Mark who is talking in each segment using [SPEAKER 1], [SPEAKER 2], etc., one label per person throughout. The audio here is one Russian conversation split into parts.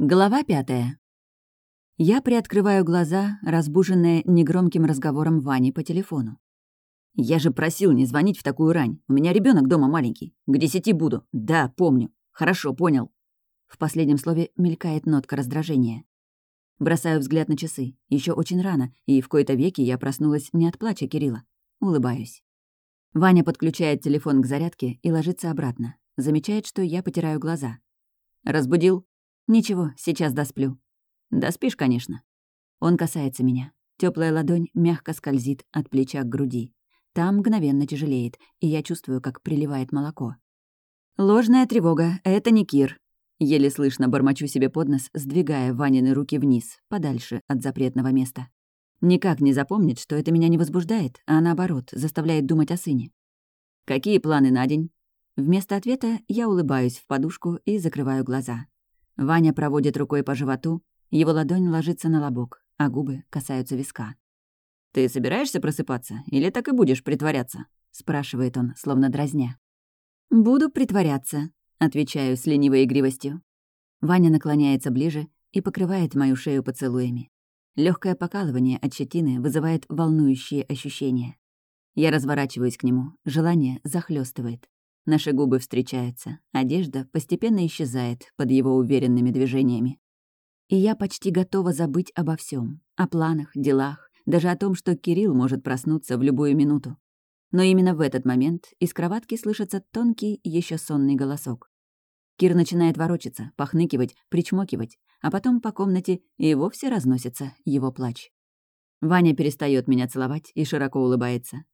[SPEAKER 1] Глава пятая. Я приоткрываю глаза, разбуженная негромким разговором Вани по телефону. «Я же просил не звонить в такую рань. У меня ребенок дома маленький. К десяти буду. Да, помню. Хорошо, понял». В последнем слове мелькает нотка раздражения. Бросаю взгляд на часы. Еще очень рано, и в кои-то веки я проснулась не от плача Кирилла. Улыбаюсь. Ваня подключает телефон к зарядке и ложится обратно. Замечает, что я потираю глаза. «Разбудил?» «Ничего, сейчас досплю». «Доспишь, конечно». Он касается меня. Теплая ладонь мягко скользит от плеча к груди. Там мгновенно тяжелеет, и я чувствую, как приливает молоко. «Ложная тревога, это не Кир». Еле слышно бормочу себе под нос, сдвигая Ванины руки вниз, подальше от запретного места. Никак не запомнит, что это меня не возбуждает, а наоборот, заставляет думать о сыне. «Какие планы на день?» Вместо ответа я улыбаюсь в подушку и закрываю глаза. Ваня проводит рукой по животу, его ладонь ложится на лобок, а губы касаются виска. «Ты собираешься просыпаться или так и будешь притворяться?» — спрашивает он, словно дразня. «Буду притворяться», — отвечаю с ленивой игривостью. Ваня наклоняется ближе и покрывает мою шею поцелуями. Легкое покалывание от щетины вызывает волнующие ощущения. Я разворачиваюсь к нему, желание захлестывает. Наши губы встречаются, одежда постепенно исчезает под его уверенными движениями. И я почти готова забыть обо всем, о планах, делах, даже о том, что Кирилл может проснуться в любую минуту. Но именно в этот момент из кроватки слышится тонкий, еще сонный голосок. Кир начинает ворочаться, похныкивать, причмокивать, а потом по комнате и вовсе разносится его плач. Ваня перестает меня целовать и широко улыбается.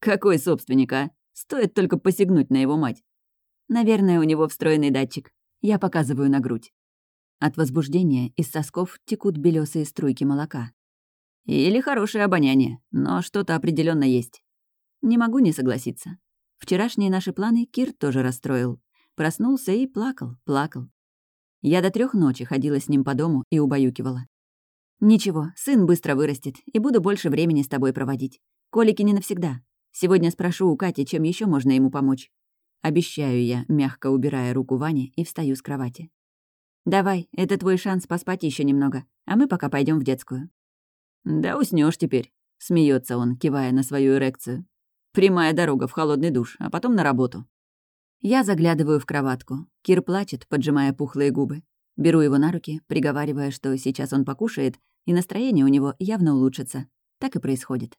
[SPEAKER 1] «Какой собственник, а? Стоит только посягнуть на его мать. Наверное, у него встроенный датчик. Я показываю на грудь. От возбуждения из сосков текут белесые струйки молока. Или хорошее обоняние, но что-то определенно есть. Не могу не согласиться. Вчерашние наши планы Кир тоже расстроил. Проснулся и плакал, плакал. Я до трех ночи ходила с ним по дому и убаюкивала. «Ничего, сын быстро вырастет, и буду больше времени с тобой проводить. Колики не навсегда. Сегодня спрошу у Кати, чем еще можно ему помочь. Обещаю я, мягко убирая руку Вани, и встаю с кровати. «Давай, это твой шанс поспать еще немного, а мы пока пойдем в детскую». «Да уснешь теперь», — смеется он, кивая на свою эрекцию. «Прямая дорога в холодный душ, а потом на работу». Я заглядываю в кроватку. Кир плачет, поджимая пухлые губы. Беру его на руки, приговаривая, что сейчас он покушает, и настроение у него явно улучшится. Так и происходит.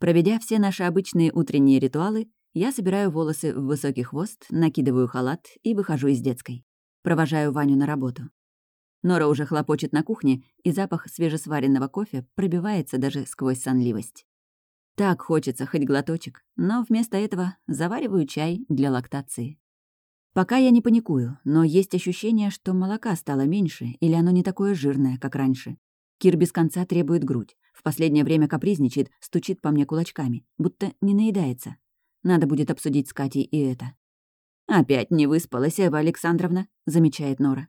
[SPEAKER 1] Проведя все наши обычные утренние ритуалы, я собираю волосы в высокий хвост, накидываю халат и выхожу из детской. Провожаю Ваню на работу. Нора уже хлопочет на кухне, и запах свежесваренного кофе пробивается даже сквозь сонливость. Так хочется хоть глоточек, но вместо этого завариваю чай для лактации. Пока я не паникую, но есть ощущение, что молока стало меньше или оно не такое жирное, как раньше. Кир без конца требует грудь. В последнее время капризничает, стучит по мне кулачками, будто не наедается. Надо будет обсудить с Катей и это. «Опять не выспалась, Эва Александровна», — замечает Нора.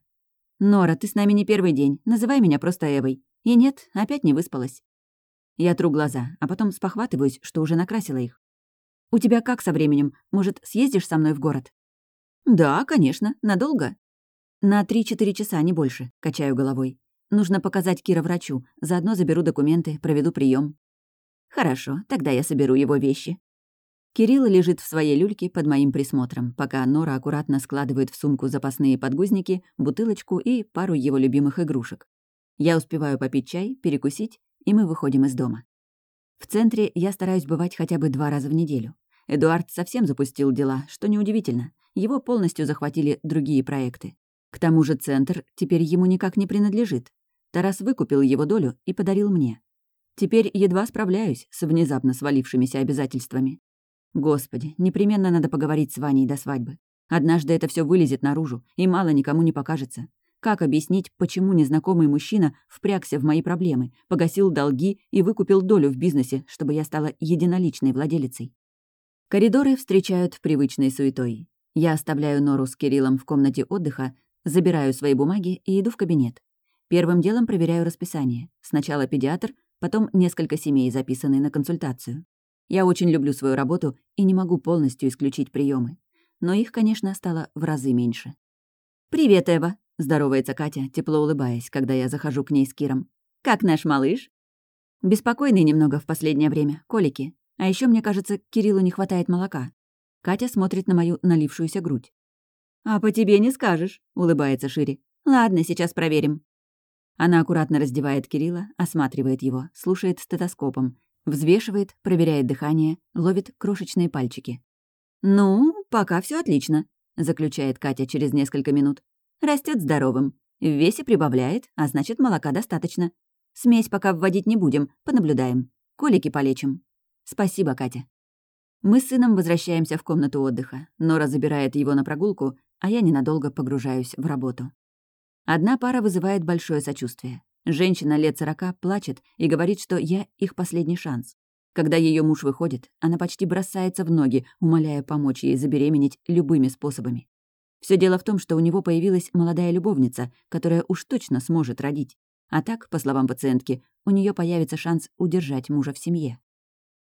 [SPEAKER 1] «Нора, ты с нами не первый день. Называй меня просто Эвой». И нет, опять не выспалась. Я тру глаза, а потом спохватываюсь, что уже накрасила их. «У тебя как со временем? Может, съездишь со мной в город?» «Да, конечно. Надолго?» «На три-четыре часа, не больше», — качаю головой. Нужно показать Кира врачу. Заодно заберу документы, проведу прием. Хорошо, тогда я соберу его вещи. Кирилл лежит в своей люльке под моим присмотром, пока Нора аккуратно складывает в сумку запасные подгузники, бутылочку и пару его любимых игрушек. Я успеваю попить чай, перекусить, и мы выходим из дома. В центре я стараюсь бывать хотя бы два раза в неделю. Эдуард совсем запустил дела, что неудивительно. Его полностью захватили другие проекты. К тому же центр теперь ему никак не принадлежит. Тарас выкупил его долю и подарил мне. Теперь едва справляюсь с внезапно свалившимися обязательствами. Господи, непременно надо поговорить с Ваней до свадьбы. Однажды это все вылезет наружу, и мало никому не покажется. Как объяснить, почему незнакомый мужчина впрягся в мои проблемы, погасил долги и выкупил долю в бизнесе, чтобы я стала единоличной владелицей? Коридоры встречают привычной суетой. Я оставляю Нору с Кириллом в комнате отдыха, забираю свои бумаги и иду в кабинет. Первым делом проверяю расписание. Сначала педиатр, потом несколько семей, записанные на консультацию. Я очень люблю свою работу и не могу полностью исключить приемы. Но их, конечно, стало в разы меньше. «Привет, Эва!» — здоровается Катя, тепло улыбаясь, когда я захожу к ней с Киром. «Как наш малыш?» Беспокойный немного в последнее время, колики. А еще мне кажется, Кириллу не хватает молока. Катя смотрит на мою налившуюся грудь. «А по тебе не скажешь», — улыбается Шире. «Ладно, сейчас проверим». Она аккуратно раздевает Кирилла, осматривает его, слушает стетоскопом, взвешивает, проверяет дыхание, ловит крошечные пальчики. «Ну, пока все отлично», — заключает Катя через несколько минут. Растет здоровым. В весе прибавляет, а значит, молока достаточно. Смесь пока вводить не будем, понаблюдаем. Колики полечим. Спасибо, Катя. Мы с сыном возвращаемся в комнату отдыха. Нора забирает его на прогулку, а я ненадолго погружаюсь в работу. Одна пара вызывает большое сочувствие. Женщина лет сорока плачет и говорит, что я их последний шанс. Когда ее муж выходит, она почти бросается в ноги, умоляя помочь ей забеременеть любыми способами. Все дело в том, что у него появилась молодая любовница, которая уж точно сможет родить. А так, по словам пациентки, у нее появится шанс удержать мужа в семье.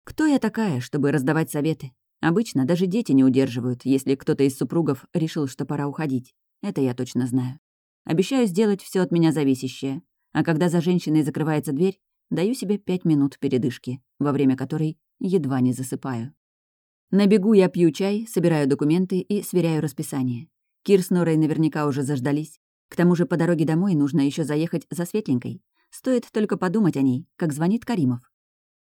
[SPEAKER 1] Кто я такая, чтобы раздавать советы? Обычно даже дети не удерживают, если кто-то из супругов решил, что пора уходить. Это я точно знаю. Обещаю сделать все от меня зависящее. А когда за женщиной закрывается дверь, даю себе пять минут передышки, во время которой едва не засыпаю. На бегу я пью чай, собираю документы и сверяю расписание. Кир с Норой наверняка уже заждались. К тому же по дороге домой нужно еще заехать за Светленькой. Стоит только подумать о ней, как звонит Каримов.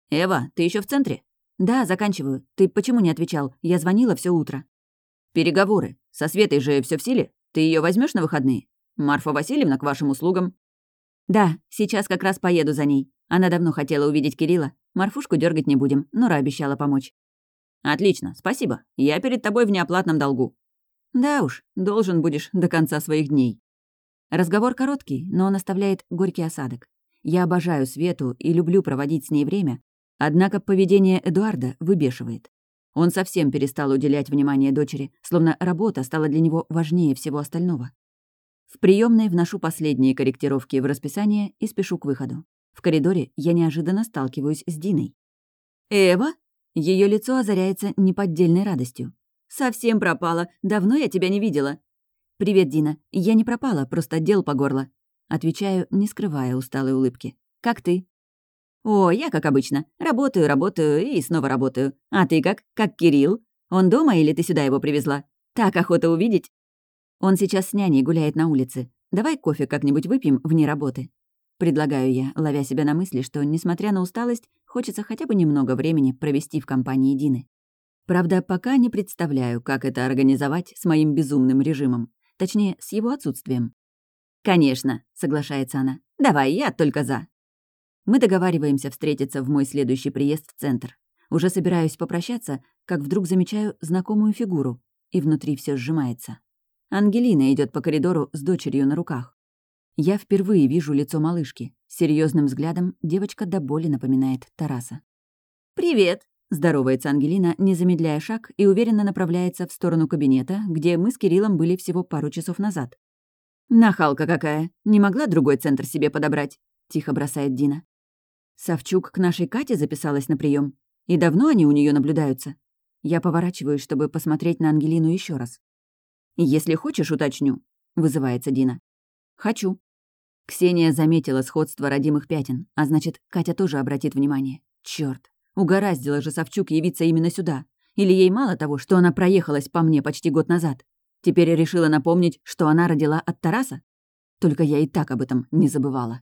[SPEAKER 1] «Эва, ты еще в центре?» «Да, заканчиваю. Ты почему не отвечал? Я звонила все утро». «Переговоры. Со Светой же все в силе. Ты ее возьмешь на выходные? Марфа Васильевна к вашим услугам». «Да, сейчас как раз поеду за ней. Она давно хотела увидеть Кирилла. Марфушку дергать не будем, Нора обещала помочь». «Отлично, спасибо. Я перед тобой в неоплатном долгу». «Да уж, должен будешь до конца своих дней». Разговор короткий, но он оставляет горький осадок. Я обожаю Свету и люблю проводить с ней время, Однако поведение Эдуарда выбешивает. Он совсем перестал уделять внимание дочери, словно работа стала для него важнее всего остального. В приемной вношу последние корректировки в расписание и спешу к выходу. В коридоре я неожиданно сталкиваюсь с Диной. «Эва?» Ее лицо озаряется неподдельной радостью. «Совсем пропала. Давно я тебя не видела». «Привет, Дина. Я не пропала, просто дел по горло». Отвечаю, не скрывая усталой улыбки. «Как ты?» «О, я как обычно. Работаю, работаю и снова работаю. А ты как? Как Кирилл? Он дома или ты сюда его привезла? Так охота увидеть». «Он сейчас с няней гуляет на улице. Давай кофе как-нибудь выпьем вне работы». Предлагаю я, ловя себя на мысли, что, несмотря на усталость, хочется хотя бы немного времени провести в компании Дины. Правда, пока не представляю, как это организовать с моим безумным режимом. Точнее, с его отсутствием. «Конечно», — соглашается она. «Давай, я только за». Мы договариваемся встретиться в мой следующий приезд в центр. Уже собираюсь попрощаться, как вдруг замечаю знакомую фигуру, и внутри все сжимается. Ангелина идет по коридору с дочерью на руках. Я впервые вижу лицо малышки. Серьезным взглядом девочка до боли напоминает Тараса. «Привет!» — здоровается Ангелина, не замедляя шаг, и уверенно направляется в сторону кабинета, где мы с Кириллом были всего пару часов назад. «Нахалка какая! Не могла другой центр себе подобрать?» — тихо бросает Дина. Савчук к нашей Кате записалась на прием. И давно они у нее наблюдаются? Я поворачиваюсь, чтобы посмотреть на Ангелину еще раз. «Если хочешь, уточню», — вызывается Дина. «Хочу». Ксения заметила сходство родимых пятен, а значит, Катя тоже обратит внимание. Черт, угораздило же Савчук явиться именно сюда. Или ей мало того, что она проехалась по мне почти год назад. Теперь решила напомнить, что она родила от Тараса? Только я и так об этом не забывала.